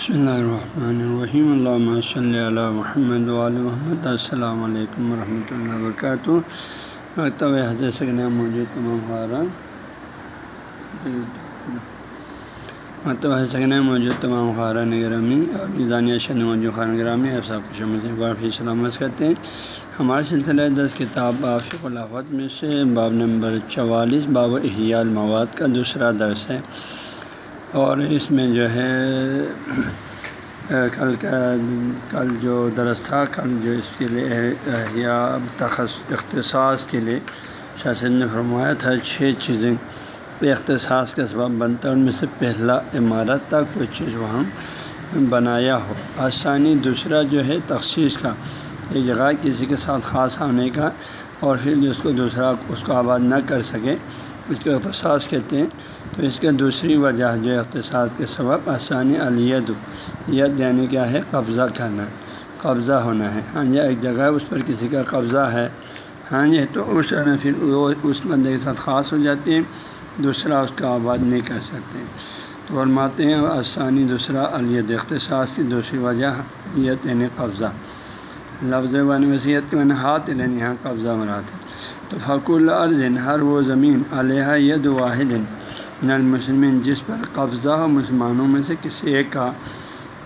بسم اللہ الرحمن الرحیم۔ اللہ صلی علی محمد محمد۔ السلام علیکم ورحمۃ اللہ وبرکاتہ۔ مکتب حضرت سکن موجود تمام خارہ مکتب حضرت سکن موجود تمام خارہ نگرامی اور میزانیہ شد موجود خان گرامی اور سب کچھ بارفی سلامت کرتے ہیں۔ ہمارے سلسلہ دس کتاب بافق الافت میں سے، باب نمبر چوالیس، باب احیاء المواد کا دوسرا درس ہے۔ اور اس میں جو ہے کل کا کل جو درس تھا، کل جو اس کے لیے یا تخص اختصاص کے لیے شاست نے فرمایا تھا، چھ چیزیں اختصاص کا سبب بنتا ہے، ان میں سے پہلا عمارت تھا، کوئی چیز وہاں بنایا ہو۔ آسانی، دوسرا جو ہے تخصیص کا، ایک جگہ کسی کے ساتھ خاص ہونے کا، اور پھر جو اس کو دوسرا اس کو آباد نہ کر سکے۔ اس کو اختصاص کہتے ہیں۔ تو اس کے دوسری وجہ جو اختصاص کے سبب آسانی الید ید یعنی کیا ہے؟ قبضہ کرنا، قبضہ ہونا ہے۔ ہاں جی ایک جگہ اس پر کسی کا قبضہ ہے۔ ہاں جی تو اس میں پھر وہ اس بندے کے ساتھ خاص ہو جاتے ہیں، دوسرا اس کا آباد نہیں کر سکتے۔ تو فرماتے ہیں، آسانی دوسرا الید۔ اختصاص کی دوسری وجہ یت یعنی قبضہ۔ لفظ بان وصیت کے میں نے ہاتھ لینے یعنی یہاں قبضہ مراد ہے۔ تو فق العرض ہر وہ زمین علیہ ید واحد۔ من المسلمین، جس پر قبضہ ہو مسلمانوں میں سے کسی ایک کا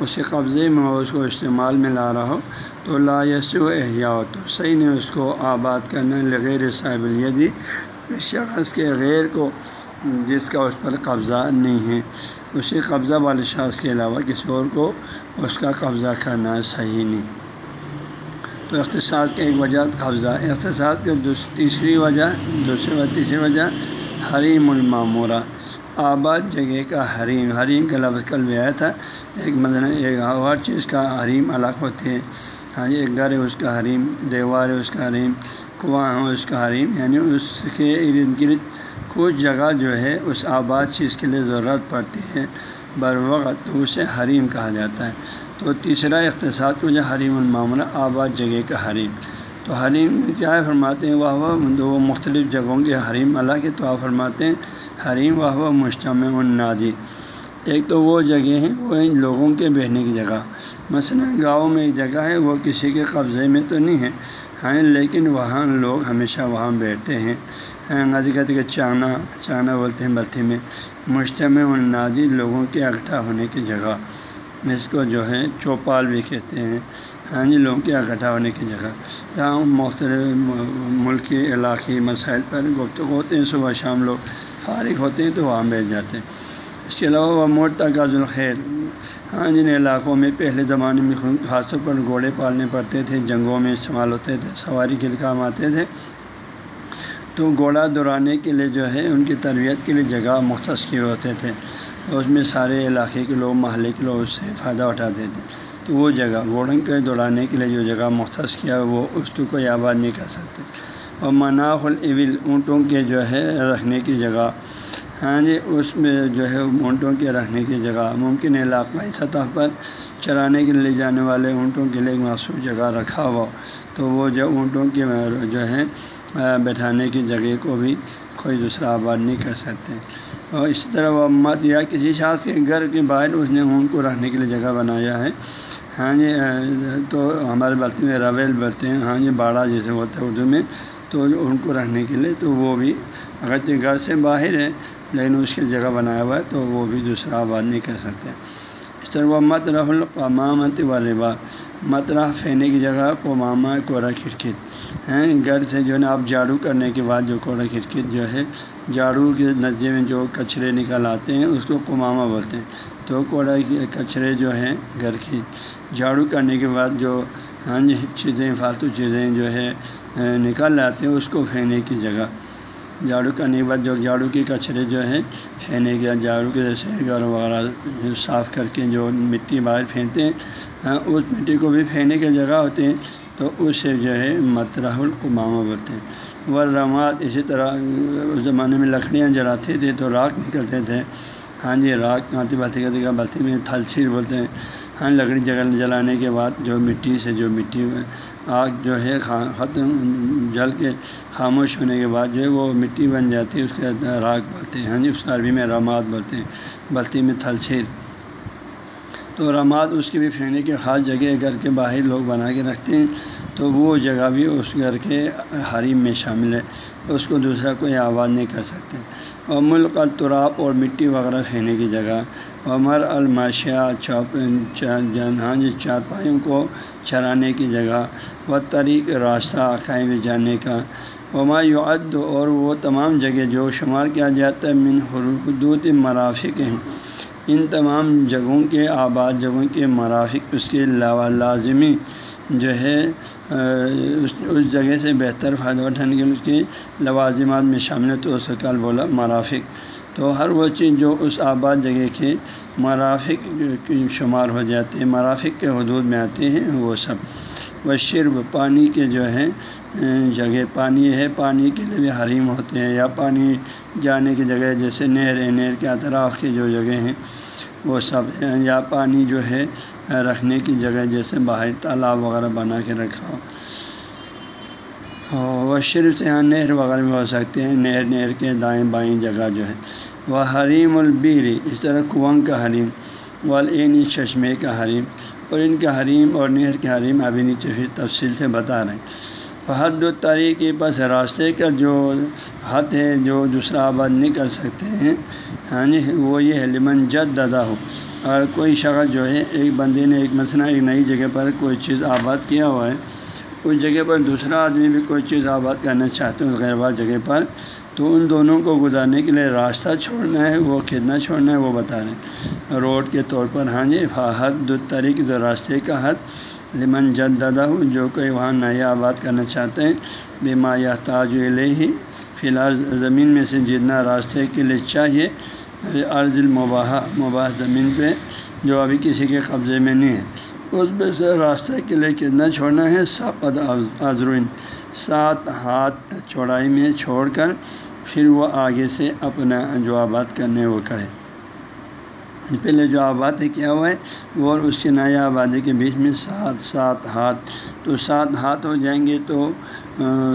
اس کے قبضے میں اس کو استعمال میں لا رہا ہو، تو لا یس و احیا ہو تو صحیح نے اس کو آباد کرنا لغیر صاحب الیدی، اس شخص کے غیر کو جس کا اس پر قبضہ نہیں ہے۔ اسی قبضہ والے شخص کے علاوہ کسی اور کو اس کا قبضہ کرنا صحیح نہیں۔ تو اقتصاد کی ایک وجہ، قبضہ۔ اقتصاد کے تیسری وجہ دوسری وجہ تیسری وجہ، حریم المامورہ۔ آباد جگہ کا حریم حریم کا لفظ کل بھی آیا تھا۔ ایک مطلب ایک ہر چیز کا حریم الگ ہوتی ہے ہاں جی، ایک گھر ہے، اس کا حریم، دیوار ہے، اس کا حریم، کنواں ہے، اس کا حریم۔ یعنی اس کے ارد گرد کچھ جگہ جو ہے، اس آباد چیز کے لیے ضرورت پڑتی ہے۔ بر وقت تو اسے حریم کہا جاتا ہے۔ تو تیسرا اقتصاد کو جو حریم المعاملہ آباد جگہ کا حریم۔ تو حریم کیا فرماتے ہیں؟ وہ وہ مختلف جگہوں کے حریم اللہ کے تو فرماتے ہیں۔ حریم وہ مشتمع النادی۔ ایک تو وہ جگہ ہیں، وہ ان لوگوں کے بہنے کی جگہ۔ مثلا گاؤں میں ایک جگہ ہے، وہ کسی کے قبضے میں تو نہیں ہے، ہیں، لیکن وہاں لوگ ہمیشہ وہاں بیٹھتے ہیں۔ حقیقت کے چانا چانا بولتے ہیں بلتی میں۔ مشتمع النادی لوگوں کے اکٹھا ہونے کی جگہ۔ اس کو جو ہے چوپال بھی کہتے ہیں۔ ہاں جی لوگوں کے اکٹھا ہونے کی جگہ جہاں مختلف ملکی علاقائی مسائل پر گفتگو ہوتے ہیں، صبح شام لوگ فارغ ہوتے ہیں تو وہاں بیٹھ جاتے ہیں۔ اس کے علاوہ وہ موٹ تقاض الخیر۔ ہاں جی، جن علاقوں میں پہلے زمانے میں خاص طور پر گھوڑے پالنے پڑتے تھے، جنگوں میں استعمال ہوتے تھے، سواری کے کام آتے تھے۔ تو گھوڑا دوڑانے کے لیے جو ہے، ان کی تربیت کے لیے جگہ مختص کیے ہوتے تھے۔ اس میں سارے علاقے کے لوگ، محلے کے لوگ اس سے فائدہ اٹھاتے تھے۔ تو وہ جگہ گھوڑوں کے دوڑانے کے لیے جو جگہ مختص کیا، وہ اس کو کوئی آباد نہیں کر سکتے۔ اور مناف الول اونٹوں کے جو ہے رکھنے کی جگہ۔ ہاں جی اس میں جو ہے اونٹوں کے رکھنے کی جگہ۔ ممکن علاقائی سطح پر چرانے کے لیے جانے والے اونٹوں کے لیے مخصوص جگہ رکھا ہوا۔ تو وہ جو اونٹوں کے جو ہے بیٹھانے کی جگہ کو بھی کوئی دوسرا آباد نہیں کر سکتے۔ اور اسی طرح وہ مت یا کسی شاخ کے گھر کے باہر اس نے اون کو رکھنے کے لیے جگہ بنایا ہے۔ ہاں جی تو ہمارے بلتی میں رویل بولتے ہیں۔ ہاں جی باڑہ جیسے بولتے ہیں اردو میں۔ تو ان کو رہنے کے لیے تو وہ بھی اگرچہ گھر سے باہر ہے، لیکن اس کی جگہ بنایا ہوا ہے، تو وہ بھی دوسرا آباد نہیں کر سکتے۔ اس طرح وہ مت رح القامامت والے ربا مت رہ پھینے کی جگہ قمامہ کو کھڑکت ہیں، گھر سے جو ہے نا آپ جھاڑو کرنے کے بعد جو کوڑا کھڑکت جو ہے، جھاڑو کے نتیجے میں جو کچرے نکل آتے ہیں، اس کو قمامہ بولتے ہیں۔ تو کوڑا کچرے جو ہیں گھر کی جھاڑو کرنے کے بعد جو ہاں جی چیزیں، فالتو چیزیں جو ہے نکل آتے ہیں، اس کو پھینکنے کی جگہ۔ جھاڑو کرنے کے بعد جو جھاڑو کے کچرے جو ہے پھینکنے کے جھاڑو کے جیسے گھر وغیرہ صاف کر کے جو مٹی باہر پھینکتے ہیں اس مٹی کو بھی پھینکنے کی جگہ ہوتے ہیں۔ تو اس سے جو ہے مترح القمامہ بولتے ہیں۔ ورمات اسی طرح اس زمانے میں لکڑیاں جلاتے تھے تو راکھ نکلتے تھے۔ ہاں جی راکھ آتی بلتی کرتے بلتی میں تھلسیر بولتے ہیں۔ ہاں لکڑی جگہ جلانے کے بعد جو مٹی سے جو مٹی میں آگ جو ہے ختم جل کے خاموش ہونے کے بعد جو ہے وہ مٹی بن جاتی ہے، اس کے راکھ بولتے ہیں۔ ہاں جی اس عربی میں رماد بولتے ہیں، بلتی میں تھلسیر۔ تو رماد اس کی بھی پھینکنے کی خاص جگہ گھر کے باہر لوگ بنا کے رکھتے ہیں، تو وہ جگہ بھی اس گھر کے حریم میں شامل ہے۔ اس کو دوسرا کوئی آواز نہیں کر سکتے۔ اور ملک الطراپ اور مٹی وغیرہ پھینکنے کی جگہ۔ عمر الماشیا چوپ ہاں چارپائیوں کو چرانے کی جگہ۔ و طریق راستہ عقائم میں جانے کا وما یعد، اور وہ تمام جگہ جو شمار کیا جاتا ہے، من حدود مرافق ہیں۔ ان تمام جگہوں کے آباد جگہوں کے مرافق اس کے علاوہ لازمی جو ہے اس جگہ سے بہتر فائدہ اٹھانے کے لیے اس کی لوازمات میں شامل ہے تو اس کا بولا مرافق۔ تو ہر وہ چیز جو اس آباد جگہ کے مرافق شمار ہو جاتے ہیں، مرافق کے حدود میں آتے ہیں، وہ سب۔ وہ شرب پانی کے جو ہے جگہ پانی ہے، پانی کے لیے بھی حریم ہوتے ہیں، یا پانی جانے کی جگہ جیسے نہر ہے نہر کے اطراف کی جو جگہ ہیں وہ سب ہیں یا پانی جو ہے، رکھنے کی جگہ جیسے باہر تالاب وغیرہ بنا کے رکھا ہو۔ وہ صرف سے یہاں نہر وغیرہ بھی ہو سکتے ہیں۔ نہر نہر کے دائیں بائیں جگہ جو ہے۔ وہ حریم البیری، اس طرح کنواں کا حریم والعینی چشمے کا حریم۔ اور ان کا حریم اور نہر کے حریم ابھی نیچے پھر تفصیل سے بتا رہے ہیں۔ فحد و تاریخی بس راستے کا جو حد ہے، جو دوسرا آباد نہیں کر سکتے ہیں۔ ہاں جی وہ یہ ہے، لمن جد دادا ہو اور کوئی شخص جو ہے، ایک بندے نے ایک مثلا ایک نئی جگہ پر کوئی چیز آباد کیا ہوا ہے، اس جگہ پر دوسرا آدمی بھی کوئی چیز آباد کرنا چاہتے ہیں غیر بات جگہ پر۔ تو ان دونوں کو گزارنے کے لیے راستہ چھوڑنا ہے، وہ کتنا چھوڑنا ہے، وہ بتا رہے ہیں۔ روڈ کے طور پر ہاں جی حد دو جو راستے کا حد لمن جد دادا جو کہ وہاں نیا آباد کرنا چاہتے ہیں بیما یا تاج ہی فی الحال زمین میں سے جتنا راستے کے لیے چاہیے عرض المباح مباح زمین پہ، جو ابھی کسی کے قبضے میں نہیں ہے۔ اس میں سے راستہ کے لیے کتنا چھوڑنا ہے؟ سات عظرین سات ہاتھ چوڑائی میں چھوڑ کر، پھر وہ آگے سے اپنا جو آباد کرنے وہ کرے پہلے جو آباد کیا ہوا ہے وہ اور اس کے نیا آبادی کے بیچ میں سات سات ہاتھ۔ تو سات ہاتھ ہو جائیں گے تو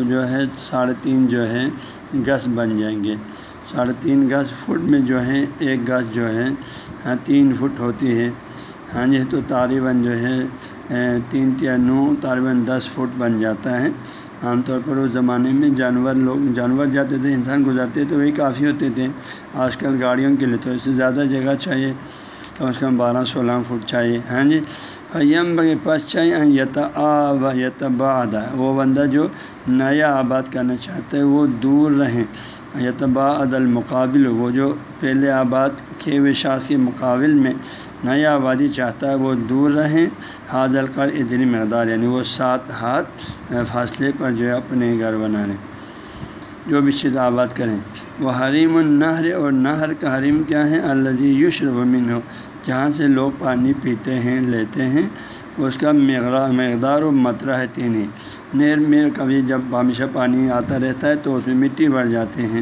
جو ہے ساڑھے تین جو ہے گز بن جائیں گے۔ ساڑھے تین گز فٹ میں جو ہے ایک گز جو ہے ہاں تین فٹ ہوتی ہے۔ ہاں جی تو طالباً جو ہے تین تیا نو طالباً دس فٹ بن جاتا ہے۔ عام طور پر اس زمانے میں جانور لوگ جانور جاتے تھے، انسان گزارتے تو وہی کافی ہوتے تھے۔ آج کل گاڑیوں کے لیے تو اس سے زیادہ جگہ چاہیے، کم از کم بارہ سولہ فٹ چاہیے۔ ہاں جی؟ فیم بغیر پس چاہیے یت آب یتبا وہ بندہ جو نیا آباد کرنا چاہتا ہے، وہ دور رہیں۔ یتبا عدل مقابل وہ جو پہلے آباد کھے ہوئے شاخ کے مقابل میں نیا آبادی چاہتا ہے وہ دور رہیں حاضل کر اتنی مقدار یعنی وہ سات ہاتھ فاصلے پر جو ہے اپنے گھر بنا لیں جو بھی چیز آباد کریں۔ وہ حریم النہر اور نہر کا حریم کیا ہے؟ الزی یوش ومن ہو جہاں سے لوگ پانی پیتے ہیں، لیتے ہیں، اس کا مقدار مقدار و مترا ہے تین ہی۔ نہر میں کبھی جب ہمیشہ پانی آتا رہتا ہے تو اس میں مٹی بڑھ جاتے ہیں۔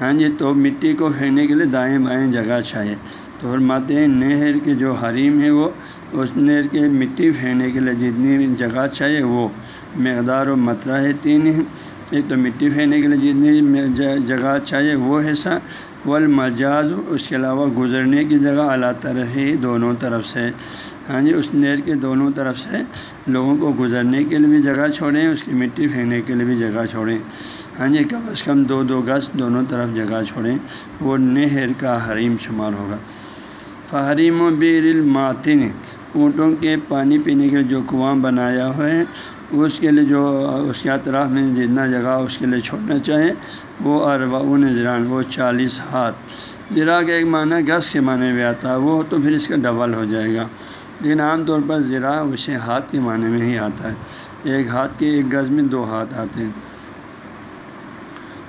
ہاں جی تو مٹی کو پھینکنے کے لیے دائیں بائیں جگہ چاہیے۔ تو فرماتے ہیں، نہر کے جو حریم ہے وہ، اس نہر کے مٹی پھینکنے کے لیے جتنی جگہ چاہیے وہ مقدار و مترا ہے، تین ہیں۔ ایک تو مٹی پھینکنے کے لیے جتنی جگہ چاہیے وہ حصہ، والمجاز، اس کے علاوہ گزرنے کی جگہ اعلیٰ طرف ہی دونوں طرف سے۔ ہاں جی اس نہر کے دونوں طرف سے لوگوں کو گزرنے کے لیے بھی جگہ چھوڑیں، اس کی مٹی پھینکنے کے لیے بھی جگہ چھوڑیں۔ ہاں جی کم از کم دو دو گز دونوں طرف جگہ چھوڑیں، وہ نہر کا حریم شمار ہوگا۔ فحریم و بیر الماتن اونٹوں کے پانی پینے کے لیے جو کنواں بنایا ہوا ہے اس کے لیے جو اس کے اطراف میں جتنا جگہ اس کے لیے چھوڑنا چاہیں وہ اربعون زران وہ چالیس ہاتھ۔ زرا کا ایک معنی گز کے معنی میں آتا ہے، وہ تو پھر اس کا ڈبل ہو جائے گا۔ لیکن عام طور پر زرا اسے ہاتھ کے معنی میں ہی آتا ہے۔ ایک ہاتھ کے ایک گز میں دو ہاتھ آتے ہیں۔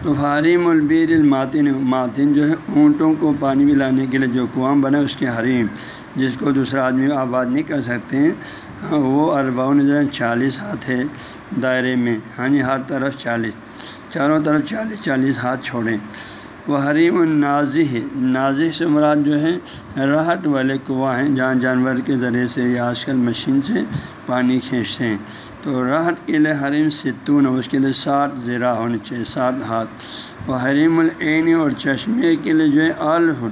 تو حریم البیر الماتن ماتن جو ہے، اونٹوں کو پانی پلانے کے لیے جو کنواں بنا، اس کے حریم، جس کو دوسرا آدمی آباد نہیں کر سکتے ہیں ہاں، وہ ارباؤن چالیس ہاتھ ہے دائرے میں۔ ہاں جی ہر طرف چالیس۔ چاروں طرف چالیس چالیس ہاتھ چھوڑیں۔ وہ حریم النازی نازی سے مراد جو ہے راہٹ والے کنواں ہیں، جہاں جانور کے ذریعے سے یا آج کل مشین سے پانی کھینچتے ہیں۔ تو راہٹ کے لیے حریم ستون اس کے لیے سات زیرہ ہونے چاہیے، سات ہاتھ۔ وہ حریم العین اور چشمے کے لیے جو ہے الف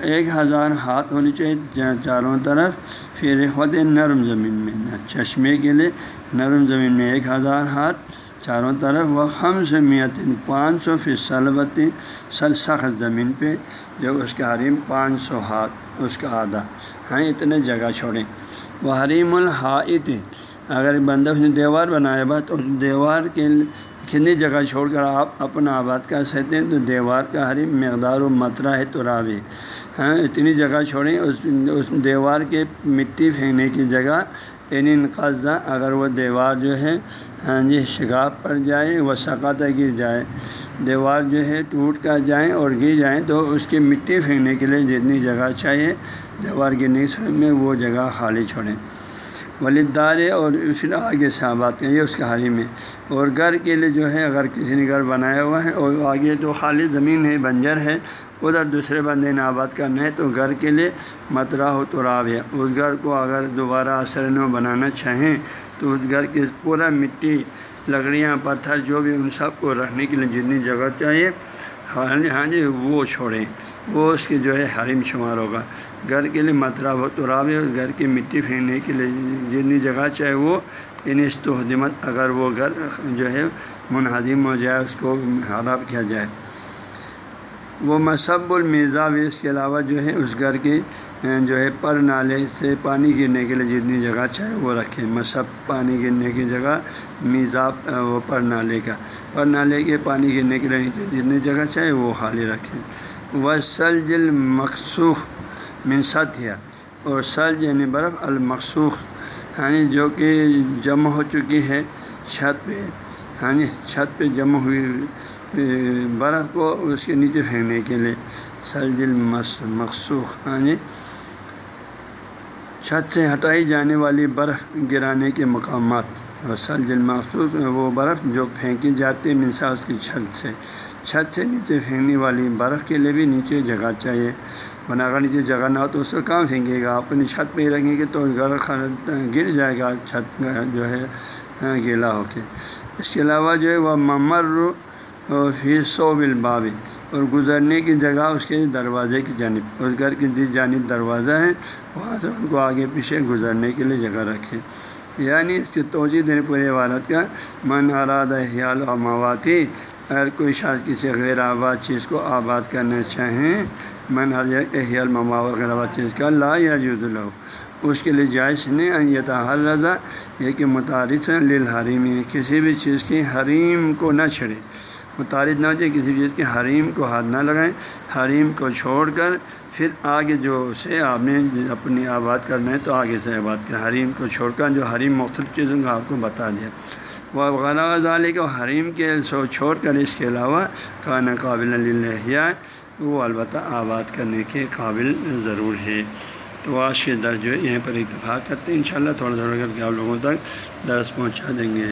ایک ہزار ہاتھ ہونی چاہیے چاروں طرف۔ پھر خود نرم زمین میں۔ چشمے کے لیے نرم زمین میں ایک ہزار ہاتھ۔ چاروں طرف۔ وہ ہم سے میتن پانچ سو فی سلبتی سخت زمین پہ۔ جو اس کا حریم پانچ سو ہاتھ، اس کا آدھا۔ ہاں اتنے جگہ چھوڑیں۔ وہ حریم الحاط اگر بندہ اس نے دیوار بنایا با تو دیوار کے کتنی جگہ چھوڑ کر آپ اپنا آباد کر سکتے ہیں؟ تو دیوار کا حریم مقدار و مترا ہے تو راوی ہاں اتنی جگہ چھوڑیں، اس اس دیوار کے مٹی پھینکنے کی جگہ یعنی ان انقاضہ اگر وہ دیوار جو ہے ہاں جی شگاف پڑ جائے وہ سقات گر جائے، دیوار جو ہے ٹوٹ کر جائیں اور گر جائیں تو اس کی مٹی پھینکنے کے لیے جتنی جگہ چاہیے، دیوار گرنے میں وہ جگہ خالی چھوڑیں۔ ولیدار اور پھر آگے سے آباد یہ اس کا حریم ہے اور گھر کے لیے جو ہے، اگر کسی نے گھر بنایا ہوا ہے اور آگے تو خالی زمین ہے، بنجر ہے، ادھر دوسرے بندے نے آباد کرنا ہے، تو گھر کے لیے مترا ہو تو راب ہے۔ اس گھر کو اگر دوبارہ اثر نو بنانا چاہیں، تو اس گھر کے پورا مٹی، لکڑیاں، پتھر، جو بھی ان سب کو رکھنے کے لیے جتنی جگہ چاہیے ہاں جی, ہاں جی، وہ چھوڑیں۔ وہ اس کی جو ہے حریم شمار ہوگا۔ گھر کے لیے مطلب مترا و تو گھر کی مٹی پھینکنے کے لیے جتنی جگہ چاہے وہ انستحدمت اگر وہ گھر جو ہے منہدم ہو جائے، اس کو خراب کیا جائے۔ وہ مصب المیزا بھی اس کے علاوہ جو ہے اس گھر کی جو ہے پر نالے سے پانی گرنے کے لیے جتنی جگہ چاہے وہ رکھیں مصب پانی گرنے کی جگہ میزاب وہ پر نالے کا۔ پر نالے کے پانی گرنے کے لیے نیچے جتنی جگہ چاہے وہ خالی رکھیں وہ سلج المقصوخ منصیا اور سلج یعنی برف المقصوخ یعنی جو کہ جمع ہو چکی ہے چھت پہ۔ ہاں چھت پہ جمع ہوئی برف کو اس کے نیچے پھینکنے کے لیے سلج المس مخصوص ہاں جی چھت سے ہٹائی جانے والی برف گرانے کے مقامات۔ اور سلج المخصوص وہ برف جو پھینکی جاتی ہے منسا اس کی چھت سے۔ چھت سے نیچے پھینکنے والی برف کے لیے بھی نیچے جگہ چاہیے۔ ورنہ اگر نیچے جگہ نہ ہو تو اس کو کہاں پھینکے گا؟ اپنی چھت پہ ہی رکھیں گے تو گھر گر جائے گا، چھت جو ہے ہاں، گیلا ہو کے۔ اس کے علاوہ جو ہے، وہ ممر فی سو بلبابی اور گزرنے کی جگہ اس کے دروازے کی جانب، اس گھر کی جس جانب دروازہ ہے، وہاں سے ان کو آگے پیچھے گزرنے کے لیے جگہ رکھیں۔ یعنی اس کی توجہ دینے پوری عبارت کا من اراد حیال و مواتی اگر کوئی شاید کسی غیر آباد چیز کو آباد کرنا چاہیں من ہر احیال مما غیر آباد چیز کا لا یا جد الح اس کے لیے جائز نہیں یہ ہر رضا یہ کہ متعارف للحریم کسی بھی چیز کی حریم کو نہ چھڑے۔ متعارف نہ ہو جائے کسی چیز کے حریم کو ہاتھ نہ لگائیں، حریم کو چھوڑ کر پھر آگے جو سے آپ نے اپنی آباد کرنا ہے تو آگے سے آباد کریں۔ حریم کو چھوڑ کر جو حریم مختلف چیزوں کا آپ کو بتا دیا۔ وہ غلّہ غزالی کو حریم کے سو چھوڑ کر اس کے علاوہ کھانا قابل اللہ وہ البتہ آباد کرنے کے قابل ضرور ہے۔ تو آج کے درج جو ہے، یہیں پر اتفاق کرتے ہیں۔ انشاءاللہ تھوڑا تھوڑا کر کے آپ لوگوں تک درس پہنچا دیں گے۔